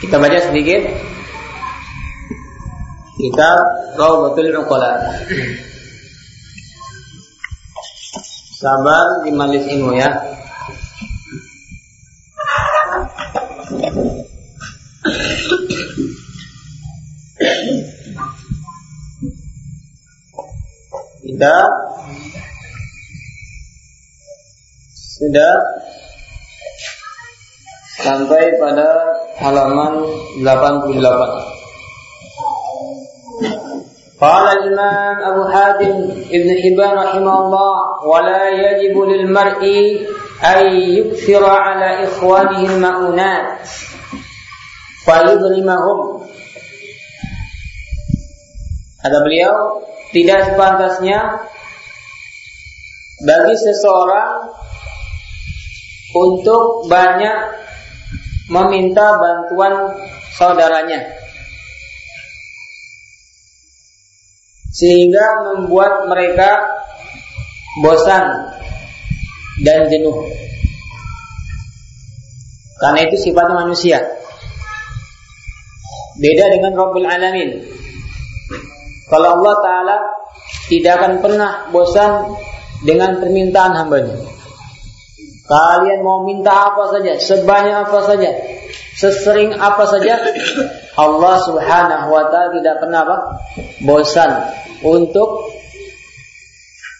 Kita baca sedikit kita Rawdatul Uqala. Sabar di malis ilmu ya. Kita sudah sampai pada halaman 88. Qala Imam Abu Hatim Ibn Hibban rahimahullah wa la yajibu lil mar'i ay yukthira ala ikhwanihi ma'unat fa yudrimahum. Kata beliau, tidak sepantasnya bagi seseorang untuk banyak meminta bantuan saudaranya. sehingga membuat mereka bosan dan jenuh. Karena itu sifatnya manusia. Beda dengan Rabbul Alamin. Kalau Allah Ta'ala tidak akan pernah bosan dengan permintaan hambanya. Kalian mau minta apa saja, sebanyak apa saja, sesering apa saja, Allah Subhanahu wa taala tidak pernah apa? bosan untuk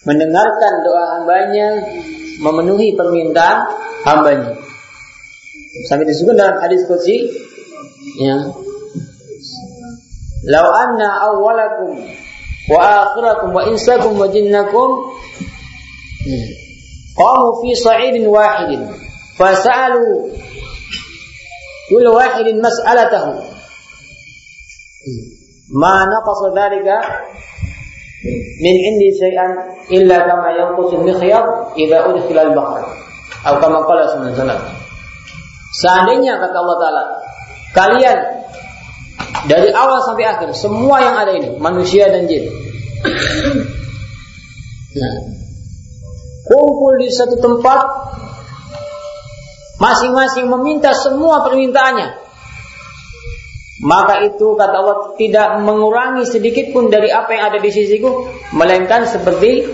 mendengarkan doa hambanya, memenuhi permintaan hambanya. Sampai disebut dalam hadis qudsi ya. Lau anna awwalakum wa akhirakum wa insakum wa jinnakum hmm, fi sa'idin wahidin. Fasa'alu kull wahidin mas'alatahu. Hmm, ma naqasa dhalika min indi syai'an illa kama yanqusul mikhyat idza udkhila al-bahr atau kama qala sallallahu Seandainya kata Allah taala kalian dari awal sampai akhir semua yang ada ini manusia dan jin. Nah, kumpul di satu tempat masing-masing meminta semua permintaannya. Maka itu kata Allah tidak mengurangi sedikit pun dari apa yang ada di sisiku melainkan seperti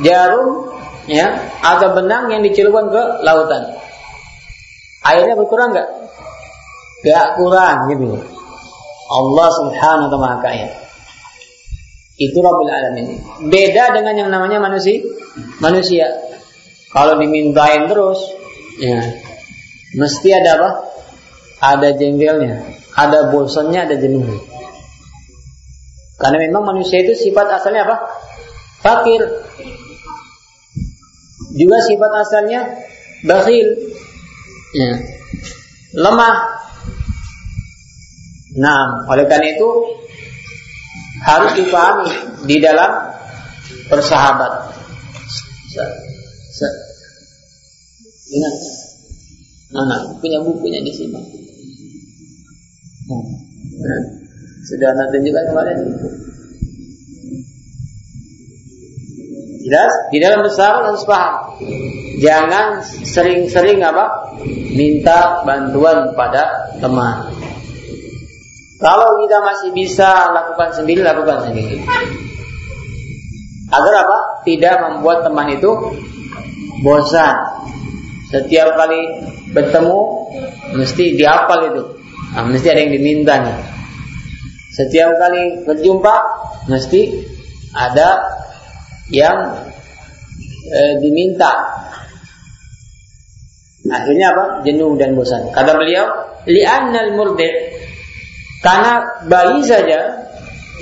jarum ya atau benang yang dicelupkan ke lautan. Airnya berkurang nggak? Nggak kurang gitu. Allah subhanahu wa ta'ala itu Rabbul Alamin beda dengan yang namanya manusia manusia kalau dimintain terus ya mesti ada apa ada jengkelnya ada bosannya, ada jenuhnya. Karena memang manusia itu sifat asalnya apa? Fakir. Juga sifat asalnya bakhil. Ya. Lemah. Nah, oleh karena itu harus dipahami di dalam persahabat. Ingat, nah, punya bukunya di sini. Nah, sudah anda tunjukkan kemarin. Jelas? Di dalam besar harus paham. Jangan sering-sering apa? Minta bantuan pada teman. Kalau kita masih bisa lakukan sendiri, lakukan sendiri. Agar apa? Tidak membuat teman itu bosan. Setiap kali bertemu mesti dihafal itu Nah, mesti ada yang diminta nih. Setiap kali berjumpa mesti ada yang e, diminta. Akhirnya apa? Jenuh dan bosan. Kata beliau, li'annal murdi' karena bayi saja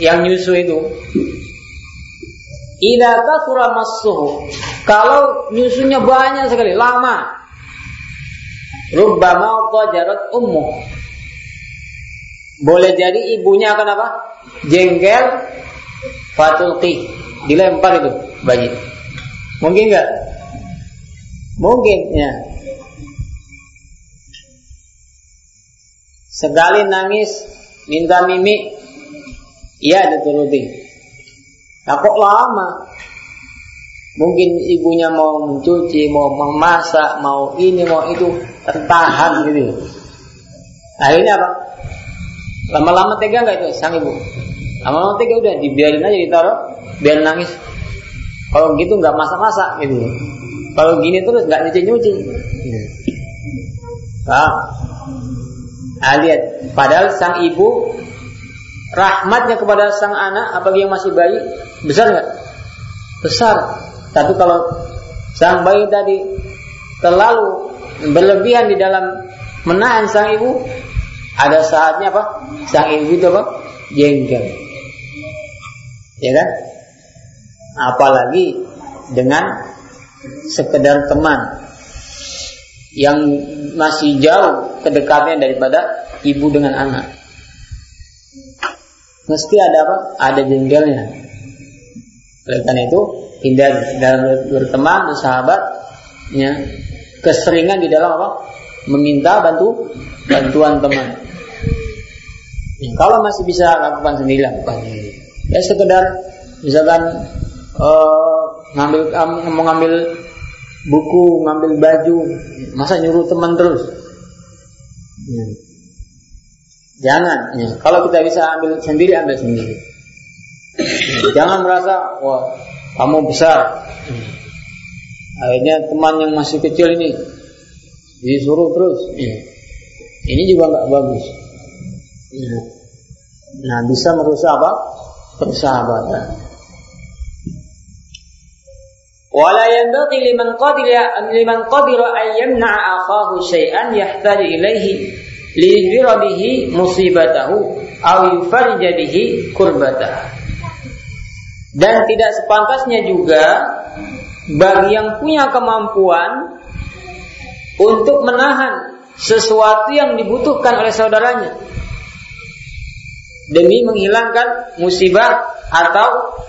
yang nyusu itu Ida kasura Kalau nyusunya banyak sekali, lama Rubbama jarat ummu boleh jadi ibunya akan apa? Jengkel, fatulqi, dilempar itu bayi. Mungkin enggak? Mungkin ya. Sekali nangis, minta mimi, iya dituruti. Nah kok lama? Mungkin ibunya mau mencuci, mau memasak, mau ini, mau itu, tertahan gitu. Akhirnya apa? Lama-lama tega nggak itu sang ibu? Lama-lama tega udah dibiarin aja ditaruh, biar nangis. Kalau gitu nggak masak-masak gitu. Kalau gini terus nggak nyuci-nyuci. Nah, nah. Padahal sang ibu rahmatnya kepada sang anak apalagi yang masih bayi besar nggak? Besar. Tapi kalau sang bayi tadi terlalu berlebihan di dalam menahan sang ibu, ada saatnya apa? Sang ibu itu apa? Jengkel. Ya kan? Apalagi dengan sekedar teman yang masih jauh kedekatnya daripada ibu dengan anak. Mesti ada apa? Ada jengkelnya. Oleh karena itu, tidak dalam berteman, bersahabat, ya, keseringan di dalam apa? Meminta bantu bantuan teman. Kalau masih bisa lakukan sendiri lakukan sendiri. Ya sekedar misalkan uh, ngambil mau ngambil buku, ngambil baju, masa nyuruh teman terus? Ya. Jangan. Ya. Kalau kita bisa ambil sendiri, ambil sendiri. Jangan merasa wah kamu besar. Akhirnya teman yang masih kecil ini disuruh terus. Ya. Ini juga nggak bagus. Ya. Nah bisa merusak apa? Persahabatan. Wala yanbaghi liman qadira liman qadira ay akhahu syai'an yahtaju ilaihi liyudhira bihi musibatahu aw yufarija bihi. Dan tidak sepantasnya juga bagi yang punya kemampuan untuk menahan sesuatu yang dibutuhkan oleh saudaranya demi menghilangkan musibah atau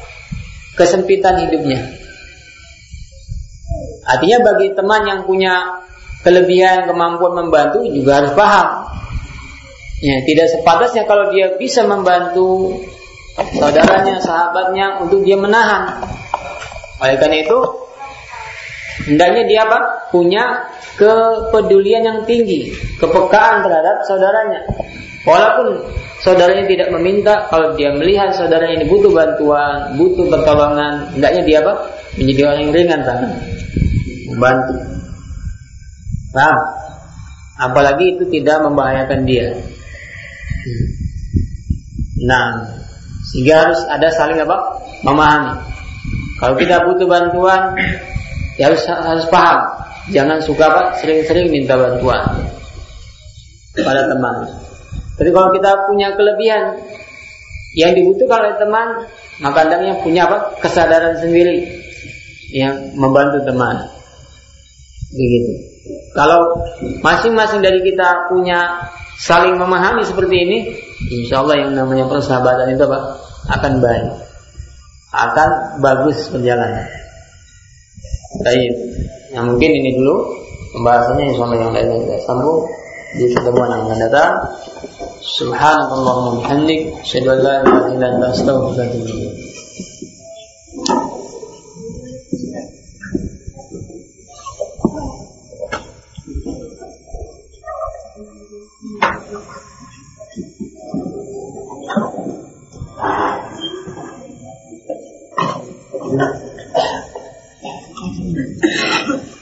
kesempitan hidupnya. Artinya bagi teman yang punya kelebihan kemampuan membantu juga harus paham. Ya, tidak sepatasnya kalau dia bisa membantu saudaranya, sahabatnya untuk dia menahan. Oleh karena itu, hendaknya dia apa? Punya kepedulian yang tinggi, kepekaan terhadap saudaranya. Walaupun saudaranya tidak meminta, kalau dia melihat saudaranya ini butuh bantuan, butuh pertolongan, hendaknya dia apa? Menjadi orang yang ringan tangan membantu. Nah, apalagi itu tidak membahayakan dia. Nah, sehingga harus ada saling apa? Memahami. Kalau kita butuh bantuan, ya harus harus paham. Jangan suka apa? Sering-sering minta bantuan pada teman. Tapi kalau kita punya kelebihan yang dibutuhkan oleh teman, maka hendaknya punya apa? Kesadaran sendiri yang membantu teman. Begitu. Kalau masing-masing dari kita punya saling memahami seperti ini, insya Allah yang namanya persahabatan itu apa? akan baik, akan bagus perjalanan. Baik. Yang mungkin ini dulu pembahasannya insya Allah yang lain kita sambung di pertemuan yang akan datang. Subhanallah wa bihamdik, asyhadu an la ilaha illa Thank you.